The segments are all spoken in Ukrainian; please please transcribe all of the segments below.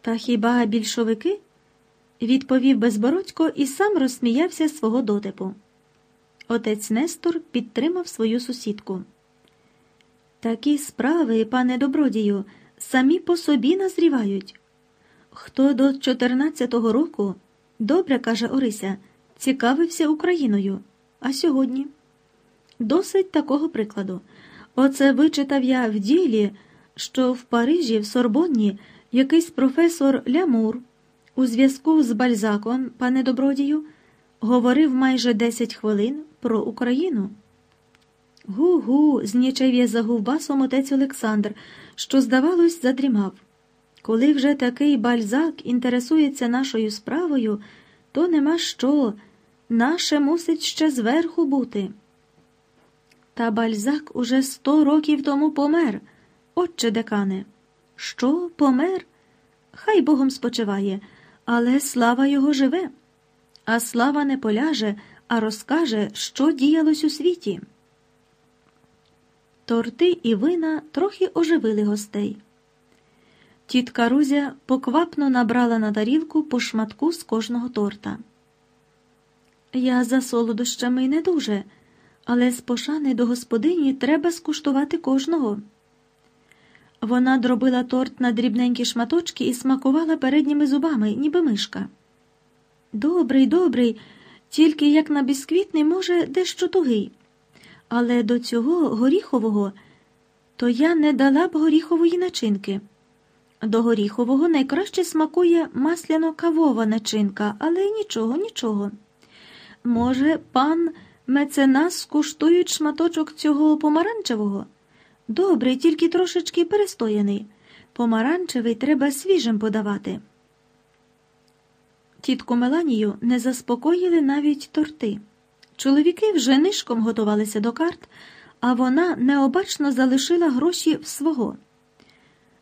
Та хіба більшовики? відповів безбородько і сам розсміявся свого дотипу. Отець Нестор підтримав свою сусідку. Такі справи, пане добродію, самі по собі назрівають. Хто до 14-го року, добре каже Орися, цікавився Україною, а сьогодні досить такого прикладу. Оце вичитав я в ділі, що в Парижі, в Сорбонні, якийсь професор Лямур у зв'язку з Бальзаком, пане добродію, говорив майже 10 хвилин про Україну. Гу-гу, знічев'я загув басом отець Олександр, що, здавалось, задрімав. Коли вже такий бальзак інтересується нашою справою, то нема що, наше мусить ще зверху бути. Та бальзак уже сто років тому помер, отче декане. Що, помер? Хай Богом спочиває, але слава його живе, а слава не поляже, а розкаже, що діялось у світі. Торти і вина трохи оживили гостей. Тітка Рузя поквапно набрала на тарілку по шматку з кожного торта. Я за солодощами не дуже, але з пошани до господині треба скуштувати кожного. Вона дробила торт на дрібненькі шматочки і смакувала передніми зубами, ніби мишка. Добрий, добрий, тільки як на бісквітний, може, дещо тугий. Але до цього горіхового то я не дала б горіхової начинки. До горіхового найкраще смакує масляно кавова начинка, але нічого, нічого. Може, пан меценас скуштують шматочок цього помаранчевого? Добре, тільки трошечки перестояний. Помаранчевий треба свіжим подавати. Тітку Меланію не заспокоїли навіть торти. Чоловіки вже нишком готувалися до карт, а вона необачно залишила гроші в свого.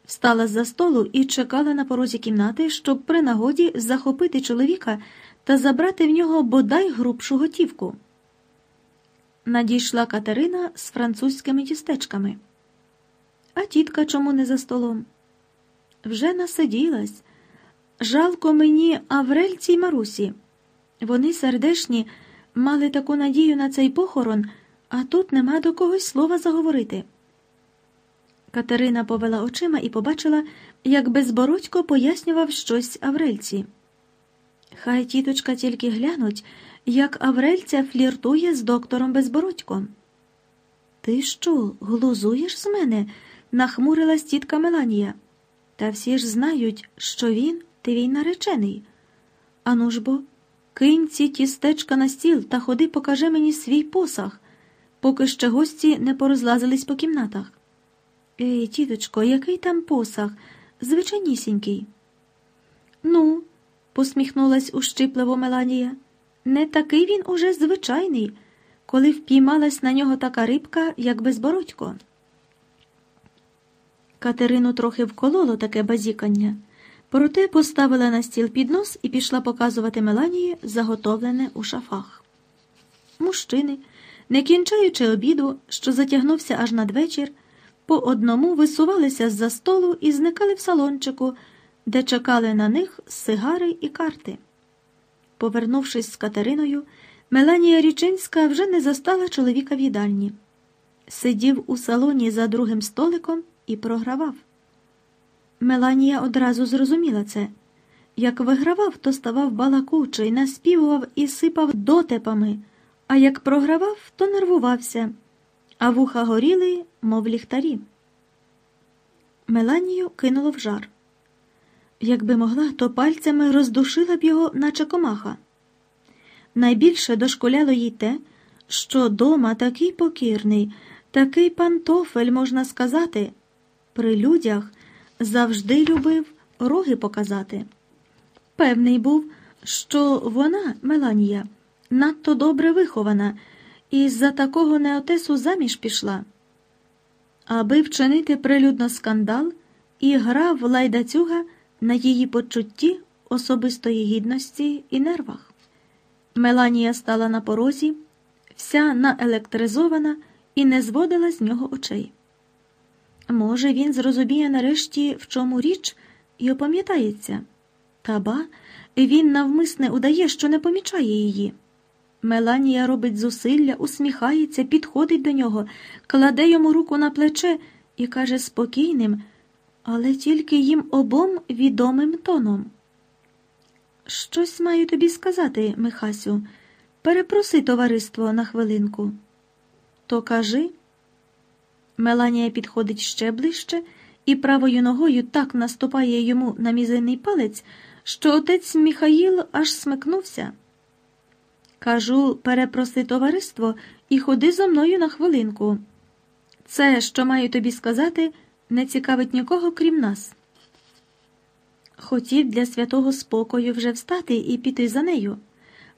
Встала з за столу і чекала на порозі кімнати, щоб при нагоді захопити чоловіка та забрати в нього бодай грубшу готівку. Надійшла Катерина з французькими тістечками. А тітка чому не за столом? Вже насиділась. Жалко мені Аврельці й Марусі. Вони сердешні, мали таку надію на цей похорон, а тут нема до когось слова заговорити. Катерина повела очима і побачила, як безбородько пояснював щось Аврельці. Хай тіточка тільки глянуть, як Аврельця фліртує з доктором Безбородьком. Ти що, глузуєш з мене? Нахмурилась тітка Меланія. Та всі ж знають, що він твій наречений. Ану ж бо, кинь ці тістечка на стіл та ходи покажи мені свій посаг, поки ще гості не порозлазились по кімнатах. Ей, тіточко, який там посаг? Звичайнісінький. Ну, посміхнулась ущипливо Меланія. Не такий він уже звичайний, коли впіймалась на нього така рибка, як безбородько. Катерину трохи вкололо таке базікання, проте поставила на стіл піднос і пішла показувати Меланії заготовлене у шафах. Мужчини, не кінчаючи обіду, що затягнувся аж надвечір, по одному висувалися з-за столу і зникали в салончику, де чекали на них сигари і карти. Повернувшись з Катериною, Меланія Річинська вже не застала чоловіка в їдальні. Сидів у салоні за другим столиком і програвав. Меланія одразу зрозуміла це. Як вигравав, то ставав балакучий, наспівував і сипав дотепами, а як програвав, то нервувався, а вуха горіли, мов ліхтарі. Меланію кинуло в жар. Якби могла, то пальцями роздушила б його, наче комаха. Найбільше дошколяло їй те, що дома такий покірний, такий пантофель, можна сказати, при людях завжди любив роги показати. Певний був, що вона, Меланія, надто добре вихована, і з-за такого неотесу заміж пішла. Аби вчинити прилюдно скандал, і грав лайдацюга на її почутті особистої гідності і нервах. Меланія стала на порозі, вся наелектризована і не зводила з нього очей. Може, він зрозуміє нарешті, в чому річ, і опам'ятається. Та ба, він навмисне удає, що не помічає її. Меланія робить зусилля, усміхається, підходить до нього, кладе йому руку на плече і каже спокійним, але тільки їм обом відомим тоном. Щось маю тобі сказати, Михасю. Перепроси товариство на хвилинку. То кажи. Меланія підходить ще ближче і правою ногою так наступає йому на мізинний палець, що отець Міхаїл аж смикнувся. Кажу, перепроси товариство і ходи зо мною на хвилинку. Це, що маю тобі сказати, не цікавить нікого, крім нас. Хотів для святого спокою вже встати і піти за нею,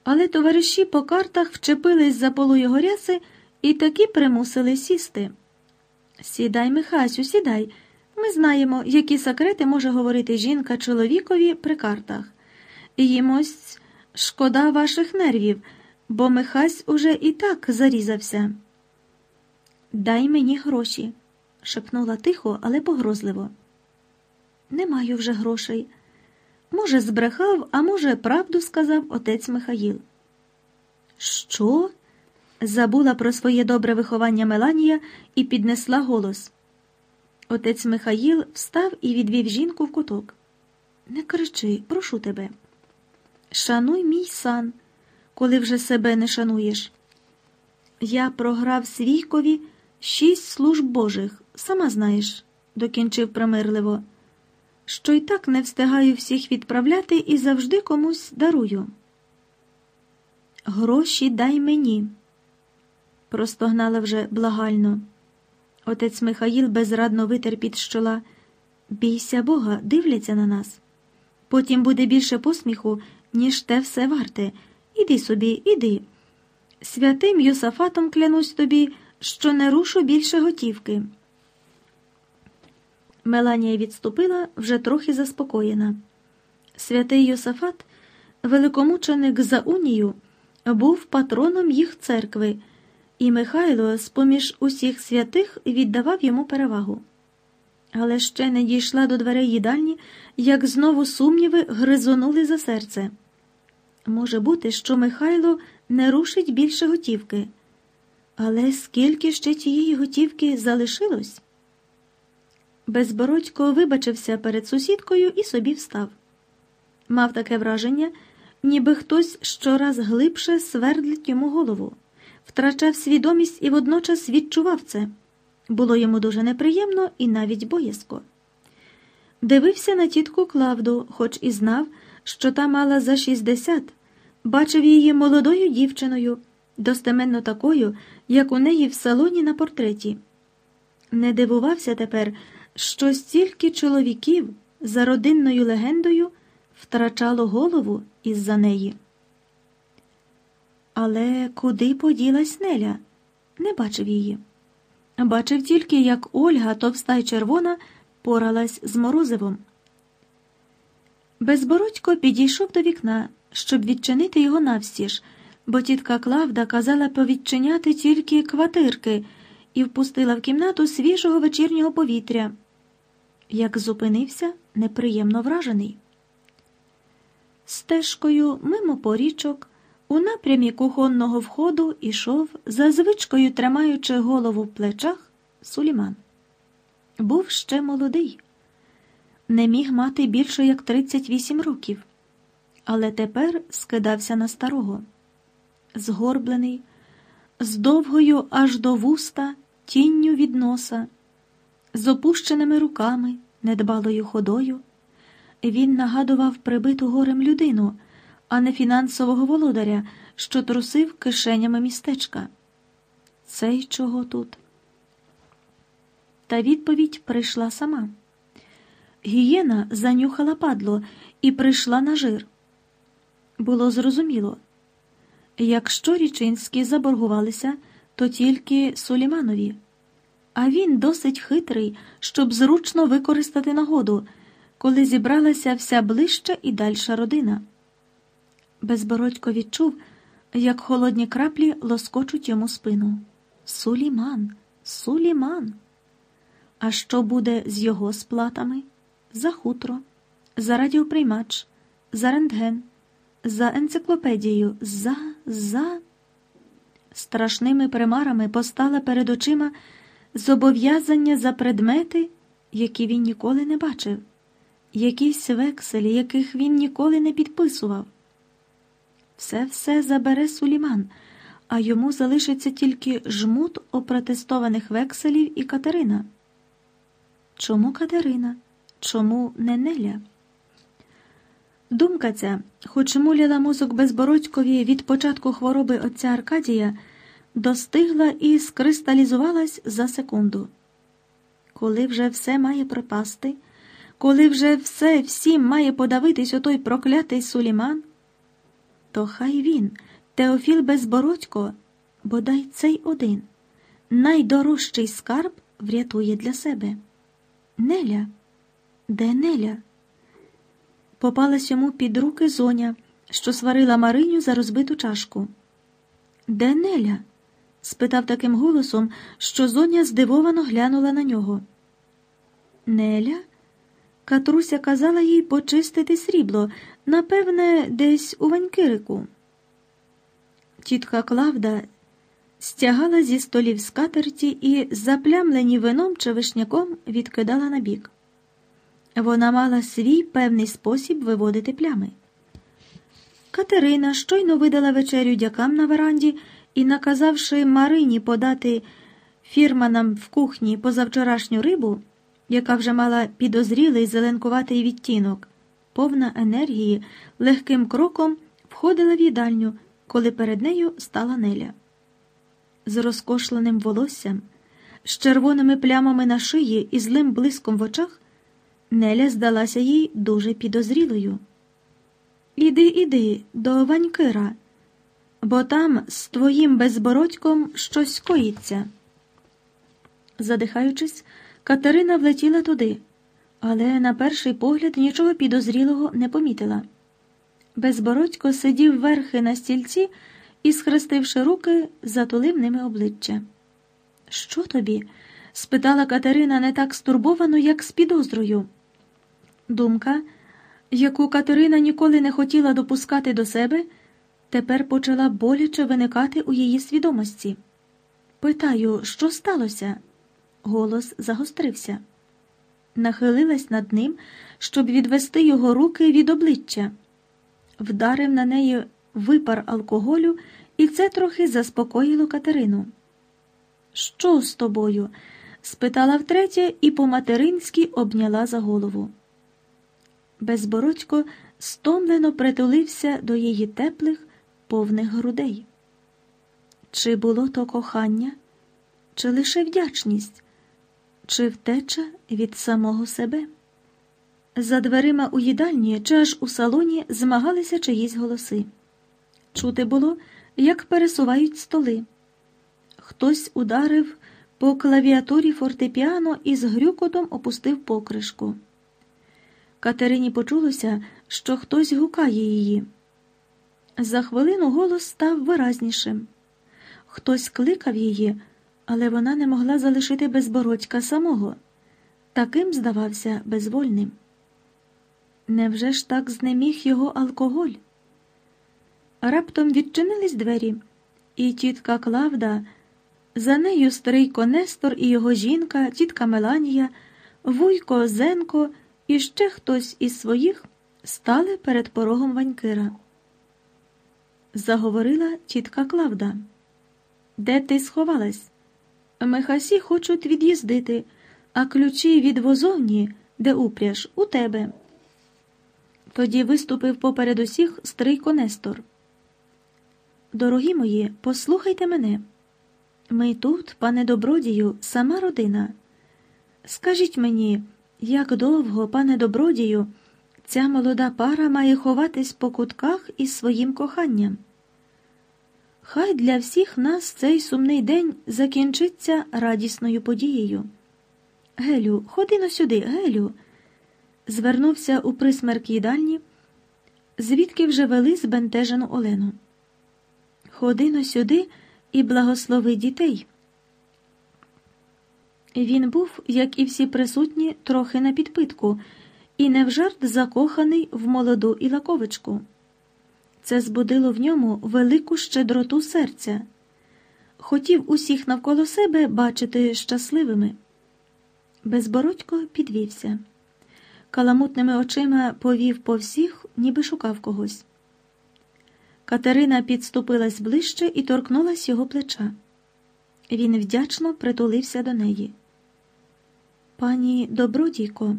але товариші по картах вчепились за полу його ряси і таки примусили сісти. Сідай, Михасю, сідай. Ми знаємо, які секрети може говорити жінка чоловікові при картах. Їм шкода ваших нервів, бо Михась уже і так зарізався. Дай мені гроші, шепнула тихо, але погрозливо. Не маю вже грошей. Може, збрехав, а може, правду сказав отець Михаїл. Що? Забула про своє добре виховання Меланія і піднесла голос. Отець Михаїл встав і відвів жінку в куток. Не кричи, прошу тебе. Шануй мій сан, коли вже себе не шануєш. Я програв свійкові шість служб Божих, сама знаєш, докінчив примирливо, що й так не встигаю всіх відправляти і завжди комусь дарую. Гроші дай мені, простогнала вже благально. Отець Михаїл безрадно витер під щола. Бійся Бога, дивляться на нас. Потім буде більше посміху, ніж те все варте. Іди собі, іди. Святим Юсафатом клянусь тобі, що не рушу більше готівки. Меланія відступила вже трохи заспокоєна. Святий Йосафат, великомученик за унію, був патроном їх церкви і Михайло з поміж усіх святих віддавав йому перевагу. Але ще не дійшла до дверей їдальні, як знову сумніви гризонули за серце. Може бути, що Михайло не рушить більше готівки. Але скільки ще тієї готівки залишилось? Безбородько вибачився перед сусідкою і собі встав. Мав таке враження, ніби хтось щораз глибше свердлить йому голову втрачав свідомість і водночас відчував це. Було йому дуже неприємно і навіть боязко. Дивився на тітку Клавду, хоч і знав, що та мала за 60, бачив її молодою дівчиною, достеменно такою, як у неї в салоні на портреті. Не дивувався тепер, що стільки чоловіків за родинною легендою втрачало голову із-за неї. Але куди поділась Неля? Не бачив її. Бачив тільки, як Ольга, товста й червона, поралась з морозивом. Безбородько підійшов до вікна, щоб відчинити його навстіж, бо тітка Клавда казала повідчиняти тільки квартирки і впустила в кімнату свіжого вечірнього повітря. Як зупинився, неприємно вражений. Стежкою мимо порічок. У напрямі кухонного входу ішов, за звичкою тримаючи голову в плечах, Суліман. Був ще молодий, не міг мати більше як 38 років, але тепер скидався на старого, згорблений, з довгою аж до вуста, тінню від носа, з опущеними руками, недбалою ходою. Він нагадував прибиту горем людину а не фінансового володаря, що трусив кишенями містечка. Цей чого тут? Та відповідь прийшла сама. Гієна занюхала падло і прийшла на жир. Було зрозуміло, якщо річинські заборгувалися, то тільки Суліманові, а він досить хитрий, щоб зручно використати нагоду, коли зібралася вся ближча і дальша родина. Безбородько відчув, як холодні краплі лоскочуть йому спину. Суліман, Суліман. А що буде з його сплатами? За хутро, за радіоприймач, за рентген, за енциклопедією, за, за. Страшними примарами постала перед очима зобов'язання за предмети, які він ніколи не бачив, якісь векселі, яких він ніколи не підписував. Все все забере Суліман, а йому залишиться тільки жмут опротестованих векселів і Катерина. Чому Катерина? Чому не Неля? Думка ця, хоч муляла мозок безбородькові від початку хвороби отця Аркадія, достигла і скристалізувалась за секунду. Коли вже все має пропасти, коли вже все всім має подавитись отой проклятий Суліман, то хай він, Теофіл Безбородько, бодай цей один, найдорожчий скарб врятує для себе. Неля, де Неля? Попалась йому під руки зоня, що сварила Мариню за розбиту чашку. Де Неля? спитав таким голосом, що зоня здивовано глянула на нього. Неля? Катруся казала їй почистити срібло, напевне, десь у ванькирику. Тітка Клавда стягала зі столів скатерті і, заплямлені вином чи вишняком, відкидала на бік. Вона мала свій певний спосіб виводити плями. Катерина щойно видала вечерю дякам на веранді і, наказавши Марині подати фірманам в кухні позавчорашню рибу, яка вже мала підозрілий зеленкуватий відтінок, повна енергії, легким кроком входила в їдальню, коли перед нею стала Неля. З розкошленим волоссям, з червоними плямами на шиї і злим блиском в очах, Неля здалася їй дуже підозрілою. Іди, іди до Ванькира, бо там з твоїм безбородьком щось коїться. Задихаючись, Катерина влетіла туди, але на перший погляд нічого підозрілого не помітила. Безбородько сидів верхи на стільці і, схрестивши руки, затулив ними обличчя. Що тобі? спитала Катерина не так стурбовано, як з підозрою. Думка, яку Катерина ніколи не хотіла допускати до себе, тепер почала боляче виникати у її свідомості. Питаю, що сталося? Голос загострився. Нахилилась над ним, щоб відвести його руки від обличчя, вдарив на неї випар алкоголю, і це трохи заспокоїло Катерину. Що з тобою? спитала втретє і по-материнськи обняла за голову. Безбородько стомлено притулився до її теплих, повних грудей. Чи було то кохання, чи лише вдячність, чи втеча від самого себе? За дверима у їдальні чи аж у салоні змагалися чиїсь голоси. Чути було, як пересувають столи. Хтось ударив по клавіатурі фортепіано і з грюкотом опустив покришку. Катерині почулося, що хтось гукає її. За хвилину голос став виразнішим. Хтось кликав її, але вона не могла залишити безбородька самого. Таким здавався безвольним. Невже ж так знеміг його алкоголь? Раптом відчинились двері, і тітка Клавда, за нею старий Конестор і його жінка, тітка Меланія, вуйко Зенко і ще хтось із своїх стали перед порогом Ванькира. Заговорила тітка Клавда. Де ти сховалась? Мехасі хочуть від'їздити, а ключі від возовні, де упряж, у тебе. Тоді виступив поперед усіх старий Конестор. Дорогі мої, послухайте мене. Ми тут, пане добродію, сама родина. Скажіть мені, як довго, пане добродію, ця молода пара має ховатись по кутках із своїм коханням? Хай для всіх нас цей сумний день закінчиться радісною подією. Гелю, ходи но сюди, Гелю. Звернувся у присмерк їдальні, звідки вже вели збентежену Олену. Ходи но сюди і благослови дітей. Він був, як і всі присутні, трохи на підпитку, і не в жарт закоханий в молоду Ілаковичку. Це збудило в ньому велику щедроту серця. Хотів усіх навколо себе бачити щасливими. Безбородько підвівся. Каламутними очима повів по всіх, ніби шукав когось. Катерина підступилась ближче і торкнулась його плеча. Він вдячно притулився до неї. Пані добродійко,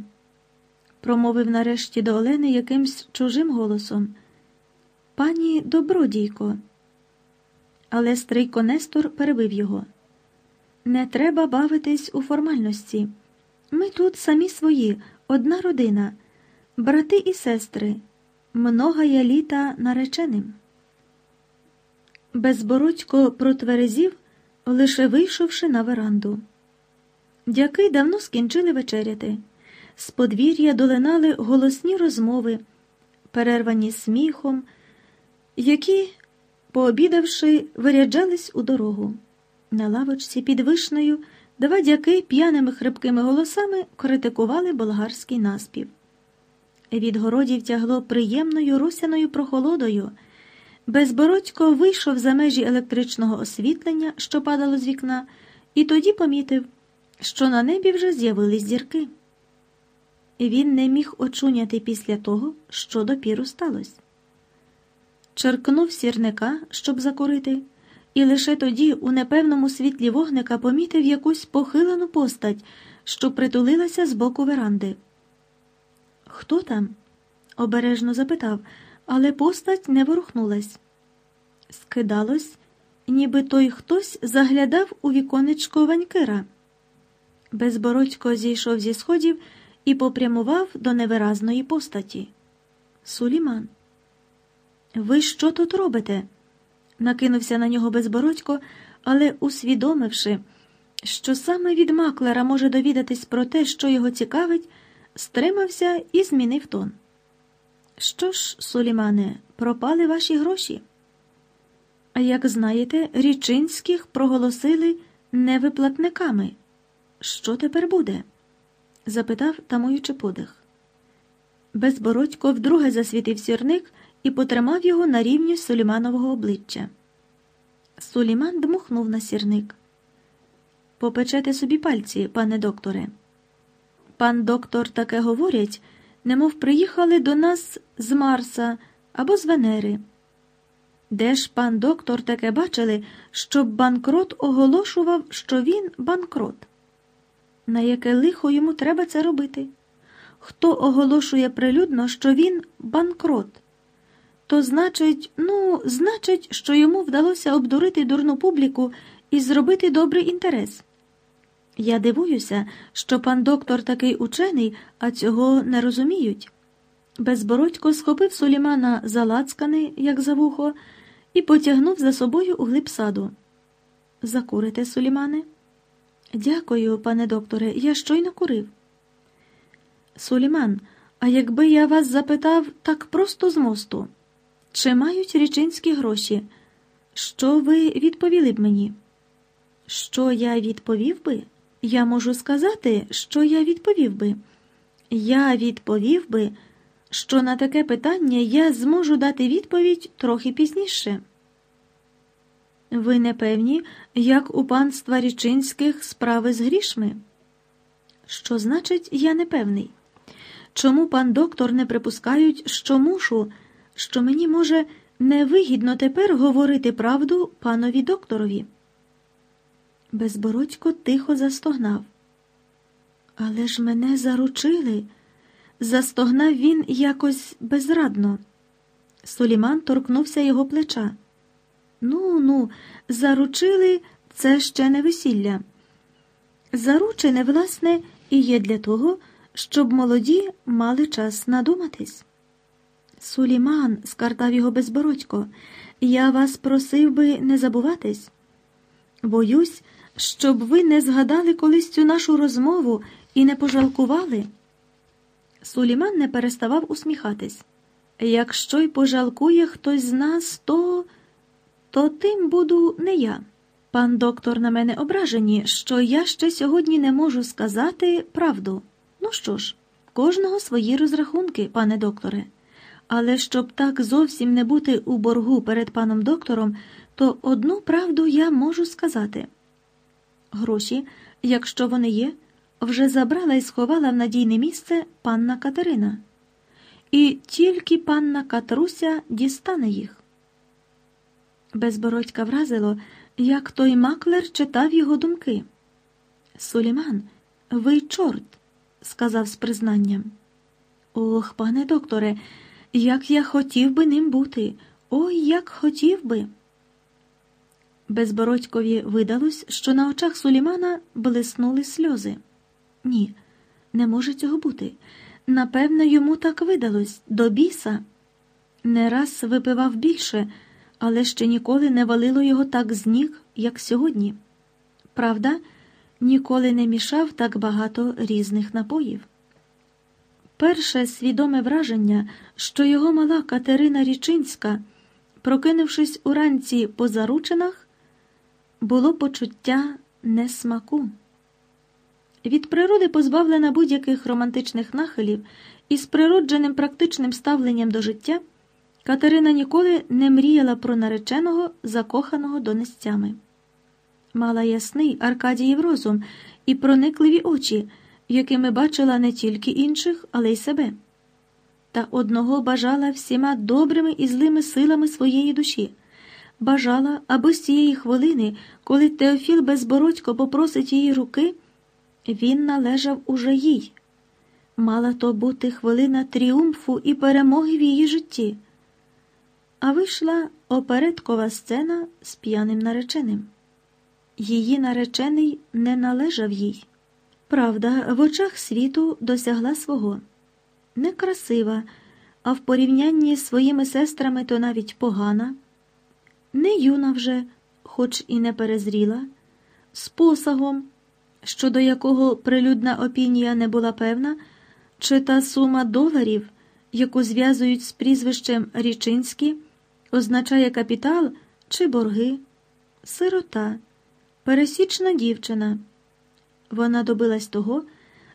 промовив нарешті до Олени якимсь чужим голосом. Пані добродійко. Але стрийко Нестор перебив його. Не треба бавитись у формальності. Ми тут самі свої, одна родина, брати і сестри, многая літа нареченим. Безбородько протверезів, лише вийшовши на веранду. Дяки давно скінчили вечеряти. З подвір'я долинали голосні розмови, перервані сміхом, які, пообідавши, виряджались у дорогу. На лавочці під вишнею два дяки п'яними хрипкими голосами критикували болгарський наспів. Від городів тягло приємною русяною прохолодою. Безбородько вийшов за межі електричного освітлення, що падало з вікна, і тоді помітив, що на небі вже з'явились зірки. Він не міг очуняти після того, що допіру сталося. Черкнув сірника, щоб закурити, і лише тоді, у непевному світлі вогника, помітив якусь похилену постать, що притулилася з боку веранди. Хто там? обережно запитав але постать не ворухнулась. Скидалось, ніби той хтось заглядав у віконечко ванькира. Безбородько зійшов зі сходів і попрямував до невиразної постаті. Суліман. Ви що тут робите? накинувся на нього безбородько, але, усвідомивши, що саме від маклера може довідатись про те, що його цікавить, стримався і змінив тон. Що ж, Сулімане, пропали ваші гроші? Як знаєте, річинських проголосили невиплатниками. Що тепер буде? запитав, тамуючи подих. Безбородько вдруге засвітив сірник і потримав його на рівні Суліманового обличчя. Суліман дмухнув на сірник. Попечете собі пальці, пане докторе. Пан доктор таке говорять немов приїхали до нас з Марса або з Венери. Де ж пан доктор таке бачили, щоб банкрот оголошував, що він банкрот? На яке лихо йому треба це робити? Хто оголошує прилюдно, що він банкрот? То значить, ну, значить, що йому вдалося обдурити дурну публіку і зробити добрий інтерес. Я дивуюся, що пан доктор такий учений, а цього не розуміють. Безбородько схопив Сулімана за лацкани, як за вухо, і потягнув за собою у глиб саду. Закурите, Сулімане? Дякую, пане докторе, я щойно курив. Суліман, а якби я вас запитав так просто з мосту, чи мають річинські гроші? Що ви відповіли б мені? Що я відповів би? Я можу сказати, що я відповів би. Я відповів би, що на таке питання я зможу дати відповідь трохи пізніше. Ви не певні, як у панства річинських справи з грішми? Що значить, я не певний? Чому пан доктор не припускають, що мушу, що мені може невигідно тепер говорити правду панові докторові? Безбородько тихо застогнав. Але ж мене заручили. Застогнав він якось безрадно. Суліман торкнувся його плеча. Ну, ну, заручили це ще не весілля. Заручене, власне, і є для того, щоб молоді мали час надуматись. Суліман, скартав його безбородько, я вас просив би не забуватись. Боюсь, щоб ви не згадали колись цю нашу розмову і не пожалкували. Суліман не переставав усміхатись. Якщо й пожалкує хтось з нас, то то тим буду не я. Пан доктор на мене ображені, що я ще сьогодні не можу сказати правду. Ну що ж, кожного свої розрахунки, пане докторе. Але щоб так зовсім не бути у боргу перед паном доктором, то одну правду я можу сказати. Гроші, якщо вони є, вже забрала і сховала в надійне місце панна Катерина. І тільки панна Катруся дістане їх. Безбородька вразило, як той маклер читав його думки. Суліман, ви чорт, сказав з признанням. Ох, пане докторе, як я хотів би ним бути, ой, як хотів би. Безбородькові видалось, що на очах Сулімана блиснули сльози. Ні, не може цього бути. Напевно, йому так видалось до біса. Не раз випивав більше, але ще ніколи не валило його так з ніг, як сьогодні. Правда, ніколи не мішав так багато різних напоїв. Перше свідоме враження, що його мала Катерина Річинська, прокинувшись уранці по заручинах, було почуття несмаку. Від природи позбавлена будь-яких романтичних нахилів і з природженим практичним ставленням до життя, Катерина ніколи не мріяла про нареченого, закоханого донестями. Мала ясний Аркадіїв розум і проникливі очі, якими бачила не тільки інших, але й себе. Та одного бажала всіма добрими і злими силами своєї душі. Бажала, аби з цієї хвилини, коли Теофіл безбородько попросить її руки. Він належав уже їй. Мала то бути хвилина тріумфу і перемоги в її житті. А вийшла опередкова сцена з п'яним нареченим. Її наречений не належав їй. Правда, в очах світу досягла свого. Некрасива, а в порівнянні з своїми сестрами то навіть погана, не юна вже, хоч і не перезріла, з посагом щодо якого прилюдна опінія не була певна, чи та сума доларів, яку зв'язують з прізвищем Річинський, означає капітал чи борги, сирота, пересічна дівчина. Вона добилась того,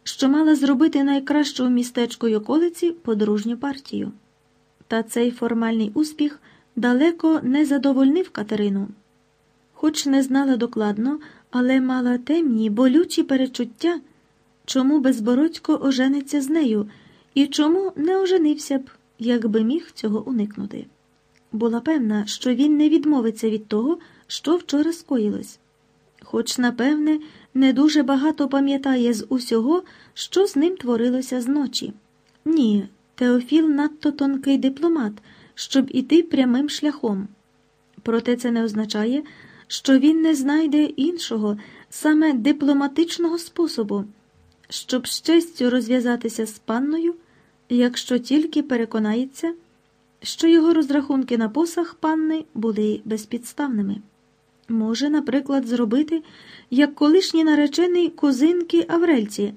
що мала зробити найкращу в містечку й околиці подружню партію. Та цей формальний успіх далеко не задовольнив Катерину, хоч не знала докладно але мала темні, болючі перечуття, чому безбородько ожениться з нею і чому не оженився б, якби міг цього уникнути. Була певна, що він не відмовиться від того, що вчора скоїлось, хоч, напевне, не дуже багато пам'ятає з усього, що з ним творилося зночі. Ні, Теофіл надто тонкий дипломат, щоб іти прямим шляхом. Проте це не означає, що він не знайде іншого, саме дипломатичного способу, щоб з честю розв'язатися з панною, якщо тільки переконається, що його розрахунки на посах панни були безпідставними. Може, наприклад, зробити, як колишній наречений кузинки Аврельці,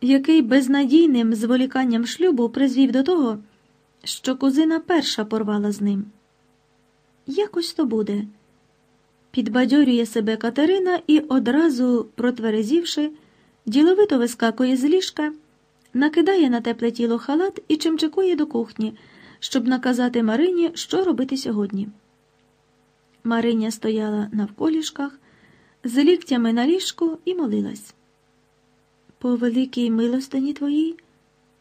який безнадійним зволіканням шлюбу призвів до того, що кузина перша порвала з ним. Якось то буде. Підбадьорює себе Катерина і, одразу протверезівши, діловито вискакує з ліжка, накидає на тепле тіло халат і чимчикує до кухні, щоб наказати Марині, що робити сьогодні. Мариня стояла навколішках, з ліктями на ліжку і молилась. По великій милостині твоїй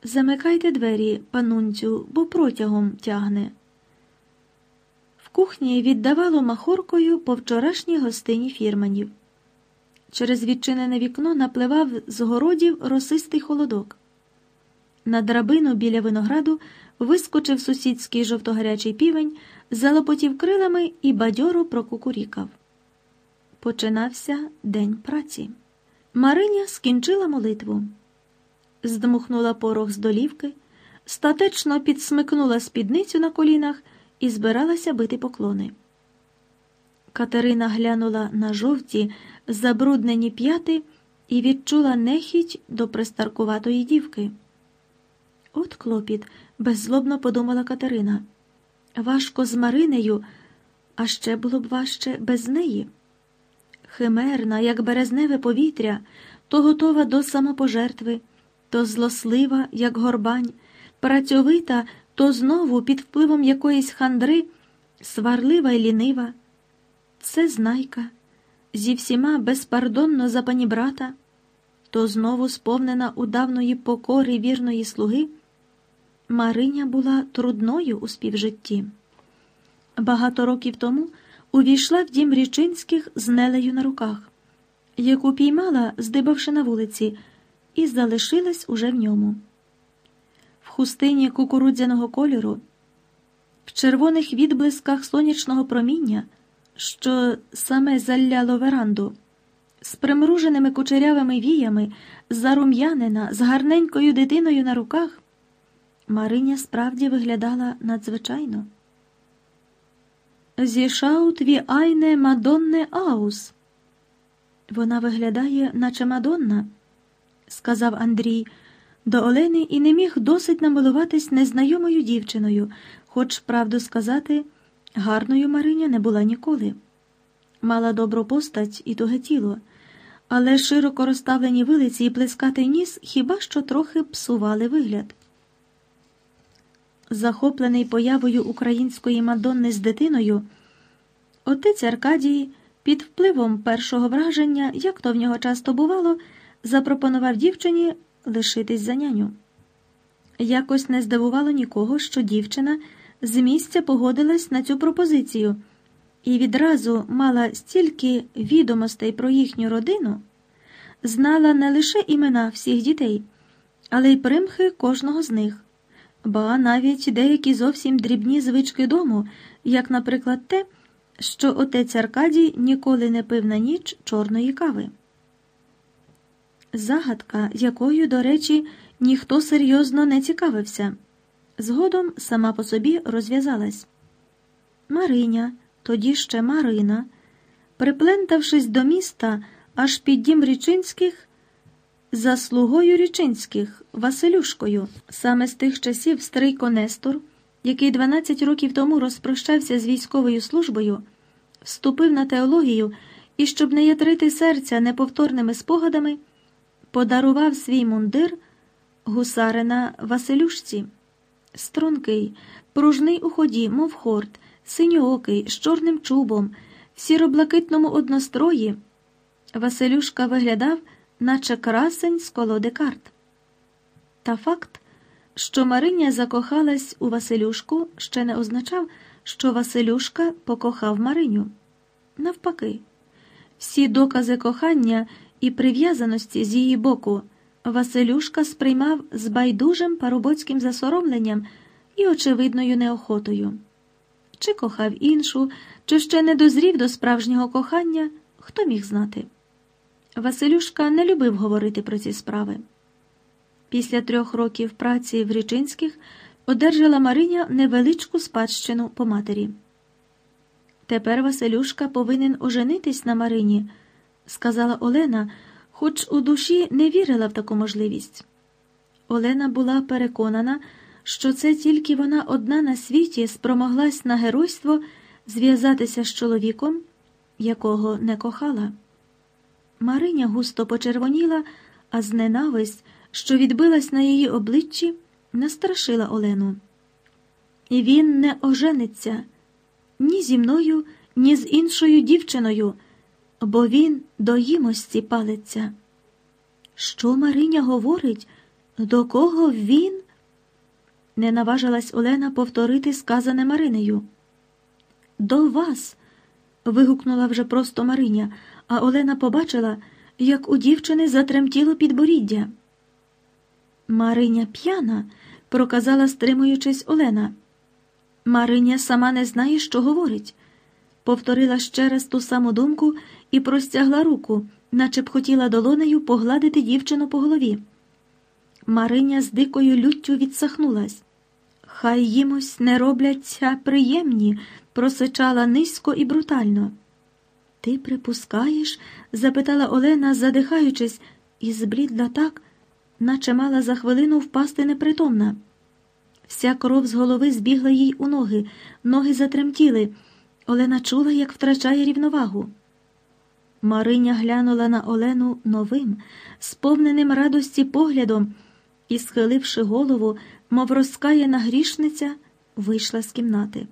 замикайте двері, панунцю, бо протягом тягне В кухні віддавало махоркою по вчорашній гостині фірманів. Через відчинене вікно напливав з городів росистий холодок. На драбину біля винограду вискочив сусідський жовтогарячий півень, залопотів крилами і бадьоро прокукурікав. Починався день праці. Мариня скінчила молитву, здмухнула порох з долівки, статечно підсмикнула спідницю на колінах і збиралася бити поклони. Катерина глянула на жовті, забруднені п'яти і відчула нехідь до пристаркуватої дівки. От клопіт, беззлобно подумала Катерина. Важко з Маринею, а ще було б важче без неї. Химерна, як березневе повітря, то готова до самопожертви, то злослива, як горбань, працьовита, то знову під впливом якоїсь хандри, сварлива й лінива. Це знайка, зі всіма безпардонно за панібрата, то знову сповнена удавної покори вірної слуги. Мариня була трудною у співжитті. Багато років тому увійшла в дім річинських з нелею на руках, яку піймала, здибавши на вулиці, і залишилась уже в ньому. В хустині кукурудзяного кольору, в червоних відблисках сонячного проміння, що саме заляло веранду, з примруженими кучерявими віями, зарум'янена, з гарненькою дитиною на руках. Мариня справді виглядала надзвичайно. Зішаут ві айне мадонне аус. Вона виглядає, наче Мадонна, сказав Андрій до Олени і не міг досить намилуватись незнайомою дівчиною, хоч, правду сказати, гарною Мариня не була ніколи. Мала добру постать і туге тіло, але широко розставлені вилиці і плескатий ніс хіба що трохи псували вигляд. Захоплений появою української мадонни з дитиною, отець Аркадій під впливом першого враження, як то в нього часто бувало, запропонував дівчині лишитись за няню. Якось не здивувало нікого, що дівчина з місця погодилась на цю пропозицію і відразу мала стільки відомостей про їхню родину, знала не лише імена всіх дітей, але й примхи кожного з них ба навіть деякі зовсім дрібні звички дому, як, наприклад, те, що отець Аркадій ніколи не пив на ніч чорної кави. Загадка, якою, до речі, ніхто серйозно не цікавився, згодом сама по собі розв'язалась. Мариня, тоді ще Марина, приплентавшись до міста аж під дім Річинських, за слугою Річинських, Василюшкою, саме з тих часів старий Конестор, який 12 років тому розпрощався з військовою службою, вступив на теологію і, щоб не ятрити серця неповторними спогадами, подарував свій мундир гусарина Василюшці. Стрункий, пружний у ході, мов хорт, синьоокий, з чорним чубом, в сіроблакитному однострої. Василюшка виглядав наче красень з колоди карт. Та факт, що Мариня закохалась у Василюшку, ще не означав, що Василюшка покохав Мариню. Навпаки, всі докази кохання і прив'язаності з її боку Василюшка сприймав з байдужим парубоцьким засоромленням і очевидною неохотою. Чи кохав іншу, чи ще не дозрів до справжнього кохання, хто міг знати. Василюшка не любив говорити про ці справи. Після трьох років праці в Річинських одержала Мариня невеличку спадщину по матері. Тепер Василюшка повинен оженитись на Марині, сказала Олена, хоч у душі не вірила в таку можливість. Олена була переконана, що це тільки вона одна на світі спромоглась на геройство зв'язатися з чоловіком, якого не кохала. Мариня густо почервоніла, а зненависть, що відбилась на її обличчі, настрашила Олену. І він не ожениться ні зі мною, ні з іншою дівчиною, бо він до їмості палиться. Що Мариня говорить? До кого він? Не наважилась Олена повторити сказане Маринею. До вас. вигукнула вже просто Мариня а Олена побачила, як у дівчини затремтіло підборіддя. Мариня п'яна, проказала, стримуючись Олена. Мариня сама не знає, що говорить. Повторила ще раз ту саму думку і простягла руку, наче б хотіла долонею погладити дівчину по голові. Мариня з дикою люттю відсахнулась. Хай їмось не робляться приємні, просичала низько і брутально. Ти припускаєш? запитала Олена, задихаючись, і зблідла так, наче мала за хвилину впасти непритомна. Вся кров з голови збігла їй у ноги, ноги затремтіли. Олена чула, як втрачає рівновагу. Мариня глянула на Олену новим, сповненим радості поглядом, і, схиливши голову, мов розкаяна грішниця, вийшла з кімнати.